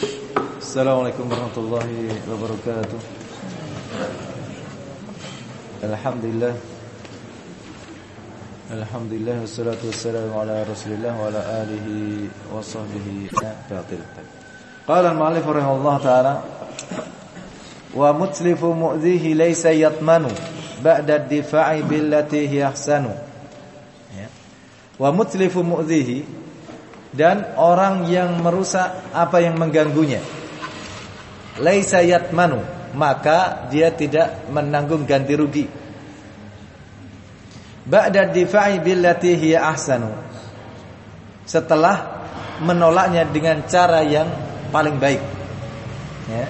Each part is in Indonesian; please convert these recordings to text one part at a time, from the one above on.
Assalamualaikum warahmatullahi wabarakatuh. Alhamdulillah. Alhamdulillah wassalatu wassalamu ala Rasulillah wa ala alihi wa sahbihi batil. Qala al-mu'allif rahimahullah ta'ala wa mutlifu mu'dhihi laysa yatmanu ba'da ad-difa'i billati hi ahsanu. Ya. Wa mutlifu mu'dhihi dan orang yang merusak apa yang mengganggunya. Laisa yatmanu maka dia tidak menanggung ganti rugi. Ba'da difa'i billati hiya ahsanu. Setelah menolaknya dengan cara yang paling baik. Ya.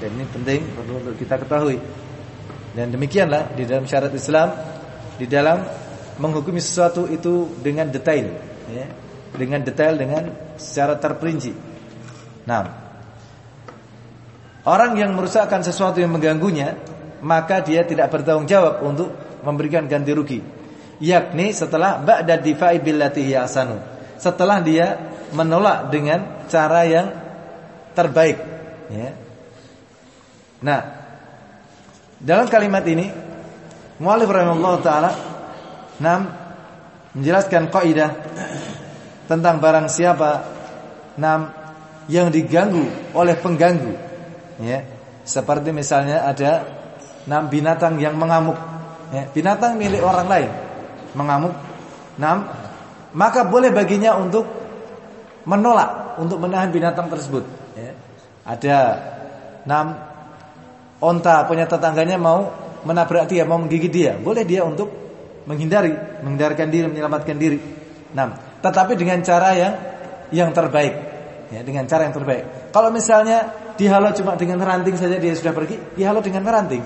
Dan ini penting perlu untuk kita ketahui. Dan demikianlah di dalam syarat Islam di dalam menghukumi sesuatu itu dengan detail. Ya dengan detail dengan secara terperinci nah Orang yang merusakkan sesuatu yang mengganggunya, maka dia tidak bertanggung jawab untuk memberikan ganti rugi. Yakni setelah ba'da difa'i billati asanu. Setelah dia menolak dengan cara yang terbaik, ya. Nah, dalam kalimat ini muallif rahimahullah taala menjelaskan kaidah tentang barang siapa nam yang diganggu oleh pengganggu. Ya seperti misalnya ada enam binatang yang mengamuk. Ya, binatang milik orang lain mengamuk. Enam maka boleh baginya untuk menolak untuk menahan binatang tersebut. Ya. ada enam onta punya tetangganya mau menabrak dia mau menggigit dia. Boleh dia untuk menghindari menghindarkan diri menyelamatkan diri. Enam tetapi dengan cara yang yang terbaik ya dengan cara yang terbaik kalau misalnya dihalau cuma dengan ranting saja dia sudah pergi, dihalau dengan ranting.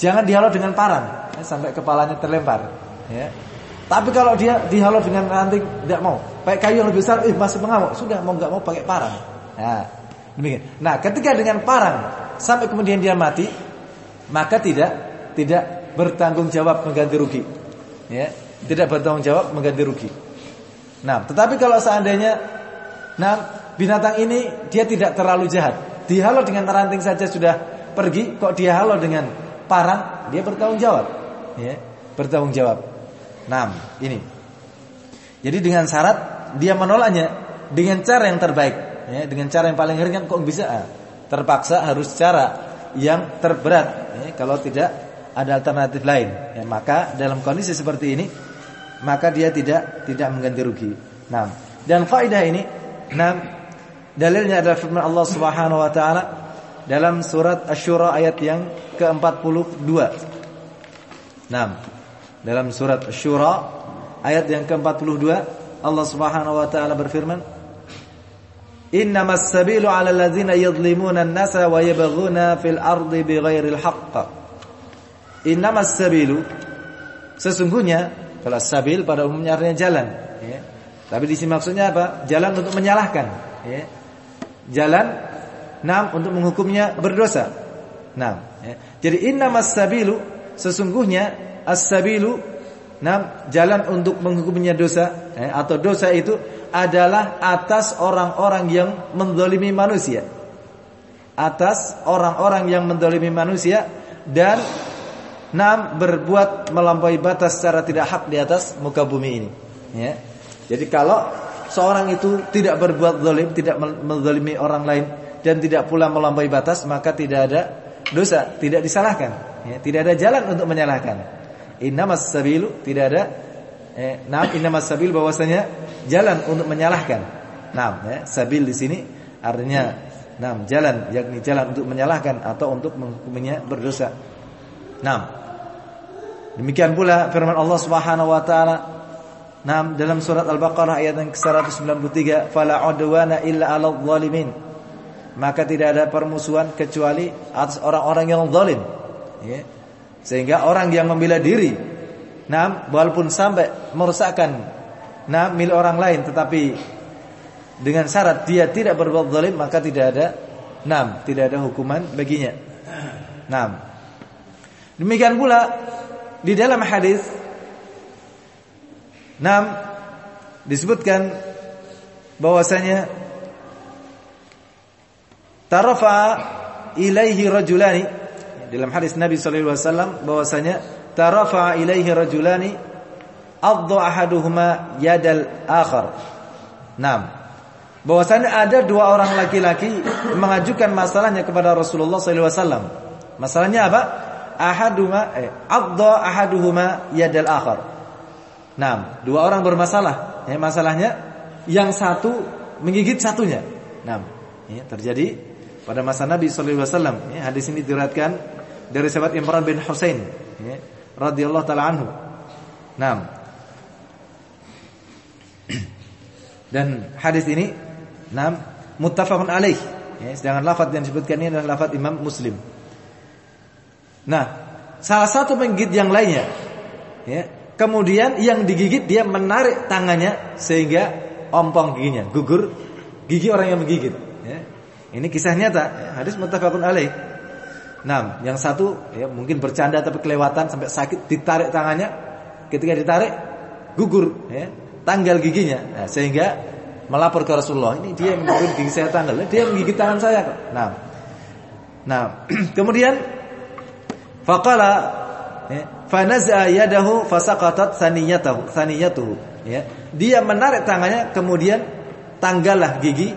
Jangan dihalau dengan parang ya, sampai kepalanya terlempar. Ya. Tapi kalau dia dihalau dengan ranting tidak mau, pakai kayu yang lebih besar, eh masih mengamuk, sudah mau nggak mau pakai parang. Nah, demikian. Nah, ketika dengan parang sampai kemudian dia mati, maka tidak tidak bertanggung jawab mengganti rugi. Ya, tidak bertanggung jawab mengganti rugi. Nah, tetapi kalau seandainya nah binatang ini dia tidak terlalu jahat, Dihalau dengan ranting saja sudah pergi, kok dia halau dengan parang, dia bertanggung jawab. Ya, bertanggung jawab. Nah, ini. Jadi dengan syarat dia menolaknya dengan cara yang terbaik, ya, dengan cara yang paling ringan kok bisa ah, terpaksa harus cara yang terberat, ya, kalau tidak ada alternatif lain. Ya, maka dalam kondisi seperti ini, maka dia tidak tidak mengganti rugi. Nah, dan faedah ini, nah Dalilnya adalah firman Allah Subhanahu wa taala dalam surat Asy-Syura ayat yang ke-42. Nah, dalam surat Asy-Syura ayat yang ke-42 Allah Subhanahu wa taala berfirman Innamas sabilu 'ala alladzina yadhlimuna an-nasa wa yabghuna fil ardi bighairil haqq. Innamas sabilu sesungguhnya kalau sabil pada umumnya artinya jalan ya. Tapi di sini maksudnya apa? Jalan untuk menyalahkan ya jalan enam untuk menghukumnya berdosa. Enam. Ya. Jadi innamas sabilu sesungguhnya as-sabilu enam jalan untuk menghukumnya dosa ya, atau dosa itu adalah atas orang-orang yang mendolimi manusia. Atas orang-orang yang mendolimi manusia dan enam berbuat melampaui batas secara tidak hak di atas muka bumi ini. Ya. Jadi kalau seorang itu tidak berbuat zalim, tidak menzalimi orang lain dan tidak pula melampaui batas, maka tidak ada dosa, tidak disalahkan. Ya, tidak ada jalan untuk menyalahkan. Innamas sabilu tidak ada eh, nah innamas sabil bahwasanya jalan untuk menyalahkan. Nah, ya, sabil di sini artinya nah jalan yakni jalan untuk menyalahkan atau untuk menghukumnya berdosa. Nah, demikian pula firman Allah Subhanahu wa taala Nah, dalam surat Al-Baqarah ayat yang ke-193, "Fala udwana illa 'alal zalimin." Maka tidak ada permusuhan kecuali atas orang-orang yang zalim. Ya. Sehingga orang yang membela diri, nah, walaupun sampai merusakkan nah milik orang lain tetapi dengan syarat dia tidak berbuat zalim, maka tidak ada nah, tidak ada hukuman baginya. Nah. Demikian pula di dalam hadis Nam disebutkan bahwasanya tarafa ilaihi rajulani dalam hadis Nabi sallallahu alaihi wasallam bahwasanya tarafa ilaihi rajulani adha ahaduhuma yadal akhar. Naam. Bahwasanya ada dua orang laki-laki mengajukan masalahnya kepada Rasulullah wasallam. Masalahnya apa? Ahaduma eh adha ahaduhuma yadal akhar. Naam, dua orang bermasalah. Ya, masalahnya yang satu menggigit satunya. Naam. Ya, terjadi pada masa Nabi sallallahu alaihi wasallam. Ya, hadis ini diriwayatkan dari sahabat Imran bin Husain ya, radhiyallahu taala anhu. Naam. Dan hadis ini Nam muttafaqun alaih. Ya, sedangkan lafaz yang disebutkan ini adalah lafaz Imam Muslim. Nah, salah satu penggigit yang lainnya ya, kemudian yang digigit dia menarik tangannya sehingga ompong giginya, gugur gigi orang yang menggigit, ya. Ini kisah nyata, ya, hadis muttafaqun alaih. Nah, yang satu ya mungkin bercanda tapi kelewatan sampai sakit ditarik tangannya, ketika ditarik gugur ya, tanggal giginya. Nah, sehingga melapor ke Rasulullah, ini dia yang menggigit gigi saya tanggal, dia menggigit tangan saya. Nah. Nah, kemudian faqala ya, fanaza yadahu fasaqatat saniyatahu saniyatuhu ya. Dia menarik tangannya kemudian tanggallah gigi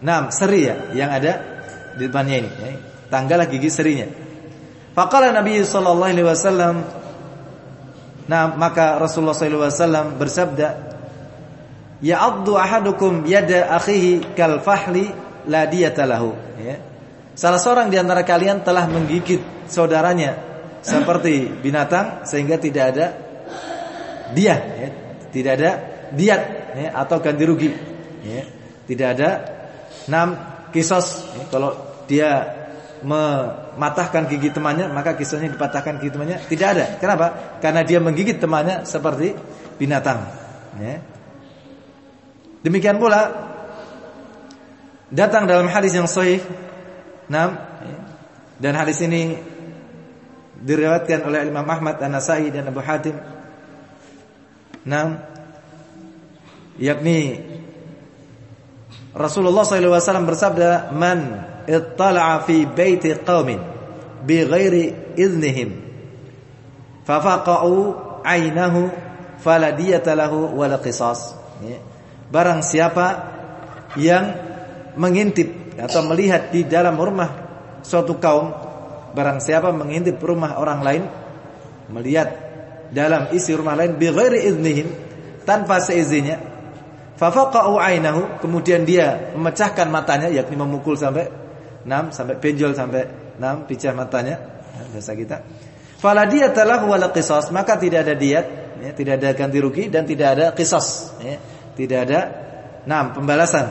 enam seri ya yang ada di depannya ini ya. Tanggallah gigi serinya. Faqala Nabi sallallahu alaihi wasallam Nah, maka Rasulullah wasallam bersabda ya'addu ahadukum yada akhihi kal fahli la ya. Salah seorang di antara kalian telah menggigit saudaranya seperti binatang sehingga tidak ada dia ya. tidak ada diat ya, atau ganti rugi ya. Tidak ada enam kisos ya. kalau dia mematahkan gigi temannya maka kisahnya dipatahkan gigi temannya tidak ada. Kenapa? Karena dia menggigit temannya seperti binatang ya. Demikian pula datang dalam hadis yang sahih. Nam dan hadis ini diriwayatkan oleh Imam Ahmad An-Nasai dan Abu Hatim. Nam yakni Rasulullah SAW bersabda, "Man ittala'a fi baiti qaumin bighairi idznihim fafaqa'u 'ainahu fala diyata lahu wala qisas." Barang siapa yang mengintip atau melihat di dalam rumah suatu kaum, barang siapa mengintip rumah orang lain, melihat dalam isi rumah lain bighairi idznihim tanpa seizinnya, fafaqa'u ainahu, kemudian dia memecahkan matanya yakni memukul sampai 6 sampai benjol sampai 6 picah matanya, nah, biasa kita. Fala diyatalahu wala qisas, maka tidak ada diat, ya, tidak ada ganti rugi dan tidak ada qisas, ya tidak ada enam pembalasan.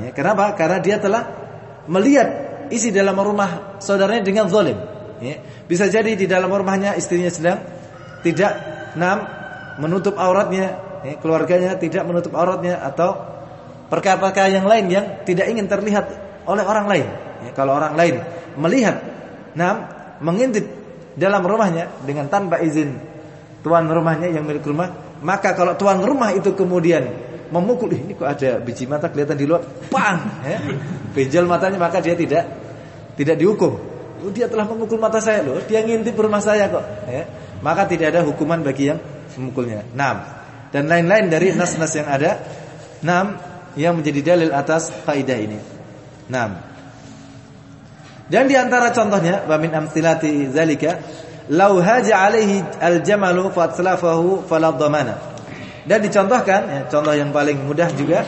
Ya, kenapa? Karena dia telah melihat isi dalam rumah saudaranya dengan zalim. Ya, bisa jadi di dalam rumahnya istrinya sedang tidak enam menutup auratnya, ya, keluarganya tidak menutup auratnya atau perkara-perkara yang lain yang tidak ingin terlihat oleh orang lain. Ya, kalau orang lain melihat enam mengintip dalam rumahnya dengan tanpa izin tuan rumahnya yang milik rumah, maka kalau tuan rumah itu kemudian memukul ini kok ada biji mata kelihatan di luar, pang, ya. benjol matanya maka dia tidak tidak dihukum. Oh, dia telah memukul mata saya loh, dia ngintip rumah saya kok, ya. Maka tidak ada hukuman bagi yang memukulnya. Enam dan lain-lain dari nas-nas yang ada. Enam yang menjadi dalil atas kaidah ini. Enam. Dan di antara contohnya, wa min amthilati zalika, lau haja alaihi al-jamalu fatlafahu fala. Dan dicontohkan, ya, contoh yang paling mudah juga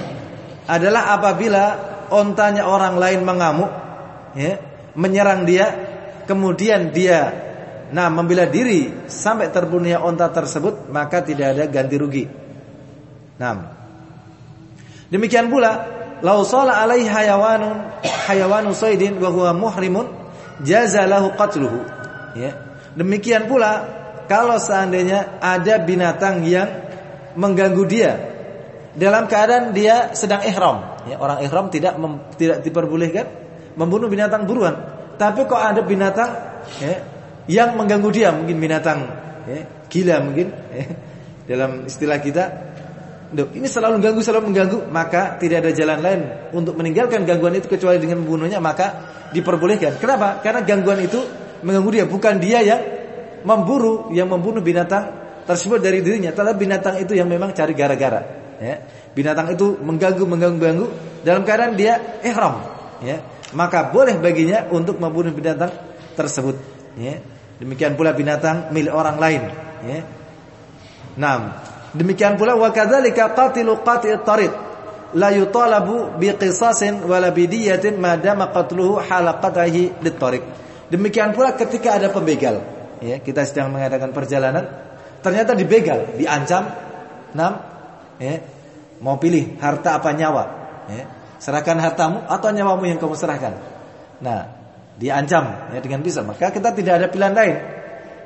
adalah apabila ontanya orang lain mengamuk, ya, menyerang dia, kemudian dia nah membela diri sampai terbunuhnya onta tersebut, maka tidak ada ganti rugi. Nah, demikian pula, lau sala alaihi hayawanun hayawanu saydin wa huwa muhrimun jazalahu qatluhu. Ya. Demikian pula kalau seandainya ada binatang yang mengganggu dia dalam keadaan dia sedang ihram. Ya, orang ihram tidak mem, tidak diperbolehkan membunuh binatang buruan. Tapi kok ada binatang ya, yang mengganggu dia, mungkin binatang ya, gila mungkin ya, dalam istilah kita. Ini selalu mengganggu, selalu mengganggu, maka tidak ada jalan lain untuk meninggalkan gangguan itu kecuali dengan membunuhnya, maka diperbolehkan. Kenapa? Karena gangguan itu mengganggu dia, bukan dia yang memburu, yang membunuh binatang tersebut dari dirinya, tetapi binatang itu yang memang cari gara-gara. Ya. Binatang itu mengganggu, mengganggu, mengganggu dalam keadaan dia ihram. Ya. Maka boleh baginya untuk membunuh binatang tersebut. Ya. Demikian pula binatang milik orang lain. Ya. Nah, Demikian pula wa kadzalika qatilu qati'it tariq la yutalabu biqisasin wala bidiyatin ma dama qatluhu halaqatihi lit-tariq. Demikian pula ketika ada pembegal, ya, kita sedang mengadakan perjalanan, ternyata dibegal, diancam, enam, ya, mau pilih harta apa nyawa, ya. Serahkan hartamu atau nyawamu yang kamu serahkan. Nah, diancam ya dengan bisa, maka kita tidak ada pilihan lain.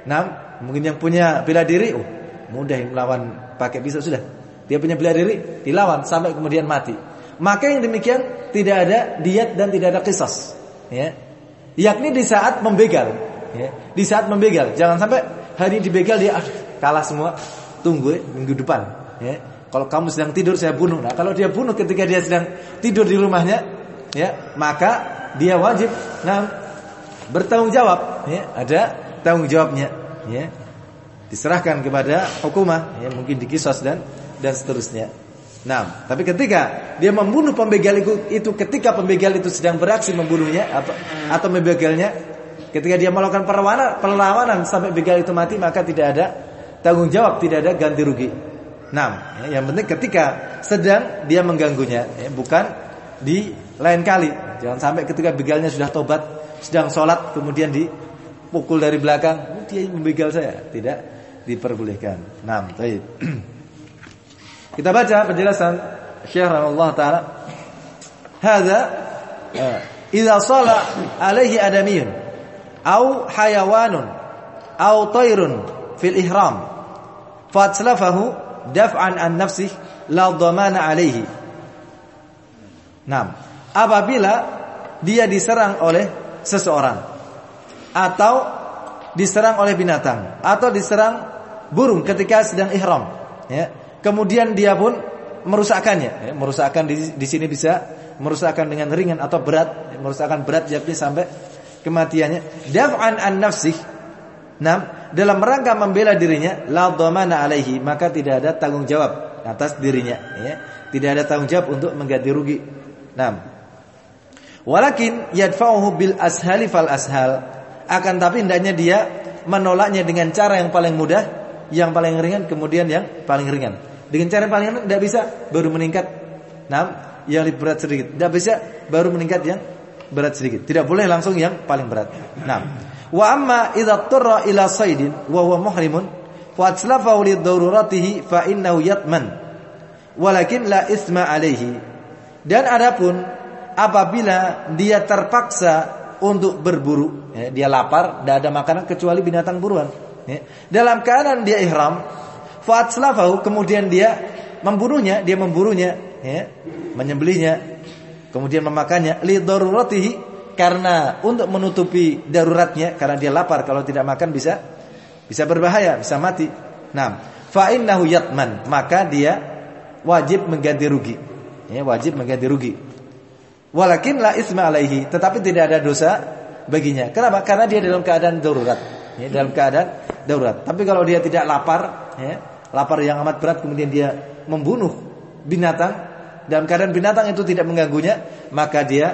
Nah, mungkin yang punya bela diri, oh, mudah melawan pakai pisau sudah. Dia punya bela diri, dilawan sampai kemudian mati. Maka yang demikian tidak ada diat dan tidak ada kisas. Ya. Yakni di saat membegal. Ya. Di saat membegal. Jangan sampai hari dibegal dia ah, kalah semua. Tunggu ya, minggu depan. Ya. Kalau kamu sedang tidur saya bunuh. Nah, kalau dia bunuh ketika dia sedang tidur di rumahnya, ya, maka dia wajib nah bertanggung jawab. Ya. Ada tanggung jawabnya. Ya diserahkan kepada hukumah ya mungkin dikisos dan dan seterusnya. Nah, tapi ketika dia membunuh pembegal itu, ketika pembegal itu sedang beraksi membunuhnya atau atau membegalnya, ketika dia melakukan perlawanan, perlawanan sampai begal itu mati maka tidak ada tanggung jawab, tidak ada ganti rugi. Nah, ya, yang penting ketika sedang dia mengganggunya, ya, bukan di lain kali. Jangan sampai ketika begalnya sudah tobat, sedang sholat kemudian dipukul dari belakang, oh, dia membegal saya. Tidak, diperbolehkan. Naam, baik. Kita baca penjelasan Syekh rahimahullah taala. Hadza eh, idza sala alaihi adamiyun au hayawanun au tayrun fil ihram fatslafahu daf'an an nafsih la dhamana alaihi. Naam. Apabila dia diserang oleh seseorang atau diserang oleh binatang atau diserang burung ketika sedang ihram ya kemudian dia pun merusakkannya ya, merusakkan di, di sini bisa merusakkan dengan ringan atau berat ya, merusakkan berat jadi sampai kematiannya daf'an an nafsih Nah, dalam rangka membela dirinya la dhamana alaihi maka tidak ada tanggung jawab atas dirinya ya. Tidak ada tanggung jawab untuk mengganti rugi. Nah. Walakin yadfa'uhu bil ashali fal ashal. Akan tapi hendaknya dia menolaknya dengan cara yang paling mudah yang paling ringan kemudian yang paling ringan. Dengan cara yang paling ringan tidak bisa baru meningkat. Nah, yang berat sedikit. Tidak bisa baru meningkat yang berat sedikit. Tidak boleh langsung yang paling berat. Nah, wa amma idza turra ila saydin wa huwa muhrimun fa atslafahu li daruratihi fa innahu yatman. Walakin la isma alaihi. Dan adapun apabila dia terpaksa untuk berburu, ya, dia lapar, tidak ada makanan kecuali binatang buruan ya, dalam keadaan dia ihram fa'atslafahu kemudian dia membunuhnya dia memburunya ya, menyembelihnya kemudian memakannya li daruratihi karena untuk menutupi daruratnya karena dia lapar kalau tidak makan bisa bisa berbahaya bisa mati. Nah fa innahu yatman maka dia wajib mengganti rugi. Ya wajib mengganti rugi. Walakin la isma alaihi tetapi tidak ada dosa baginya. Kenapa? Karena dia dalam keadaan darurat. Ya, dalam keadaan darurat. Tapi kalau dia tidak lapar, ya, lapar yang amat berat kemudian dia membunuh binatang dalam keadaan binatang itu tidak mengganggunya, maka dia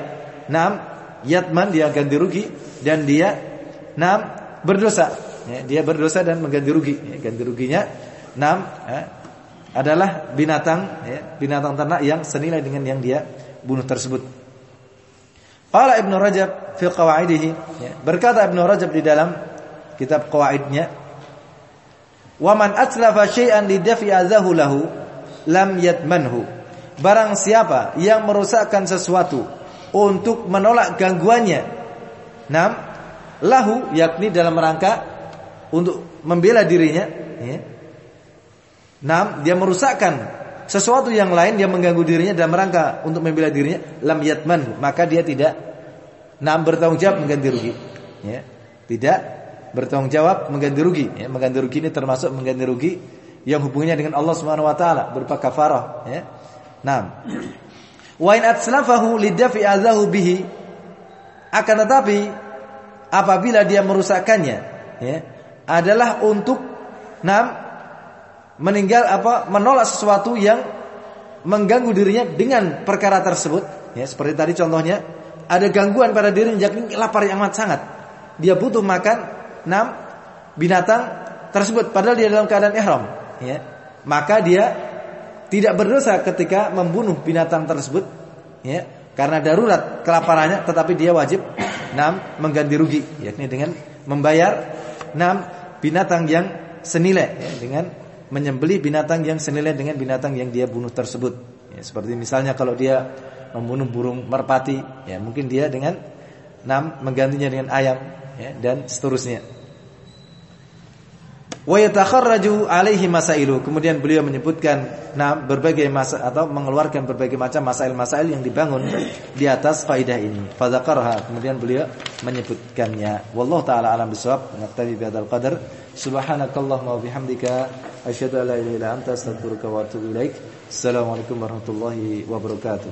enam yatman dia ganti rugi dan dia enam berdosa. Ya, dia berdosa dan mengganti rugi. Ya, ganti ruginya enam ya, adalah binatang ya, binatang ternak yang senilai dengan yang dia bunuh tersebut. Qala Ibnu Rajab fi qawaidihi ya, berkata Ibnu Rajab di dalam kitab qawaidnya Waman atlafa syai'an lidafi azahu lahu lam yatmanhu. Barang siapa yang merusakkan sesuatu untuk menolak gangguannya. Nam lahu yakni dalam rangka untuk membela dirinya, ya. Nam dia merusakkan sesuatu yang lain dia mengganggu dirinya dalam rangka untuk membela dirinya lam yatmanhu, maka dia tidak nam bertanggung jawab mengganti rugi. Ya. Tidak bertanggung jawab mengganti rugi ya, mengganti rugi ini termasuk mengganti rugi yang hubungannya dengan Allah Subhanahu wa taala berupa kafarah ya. Naam. Wa in atslafahu lidafi azahu bihi. Akan tetapi apabila dia merusakkannya ya adalah untuk naam meninggal apa menolak sesuatu yang mengganggu dirinya dengan perkara tersebut. Ya seperti tadi contohnya ada gangguan pada dirinya yakni lapar yang amat sangat. Dia butuh makan enam binatang tersebut padahal dia dalam keadaan ihram ya. Maka dia tidak berdosa ketika membunuh binatang tersebut ya karena darurat kelaparannya tetapi dia wajib enam mengganti rugi yakni dengan membayar enam binatang yang senilai ya, dengan menyembelih binatang yang senilai dengan binatang yang dia bunuh tersebut. Ya, seperti misalnya kalau dia membunuh burung merpati, ya mungkin dia dengan enam menggantinya dengan ayam, ya, dan seterusnya. Wa yatakharraju alaihi masailu. Kemudian beliau menyebutkan nah berbagai masa atau mengeluarkan berbagai macam masail-masail yang dibangun di atas faidah ini. Fadzakarha. Kemudian beliau menyebutkannya. Wallahu taala alam bisawab. Naktabi bihadzal qadar. Subhanakallahumma wa bihamdika asyhadu an la ilaha illa anta astaghfiruka wa atubu ilaik. Assalamualaikum warahmatullahi wabarakatuh.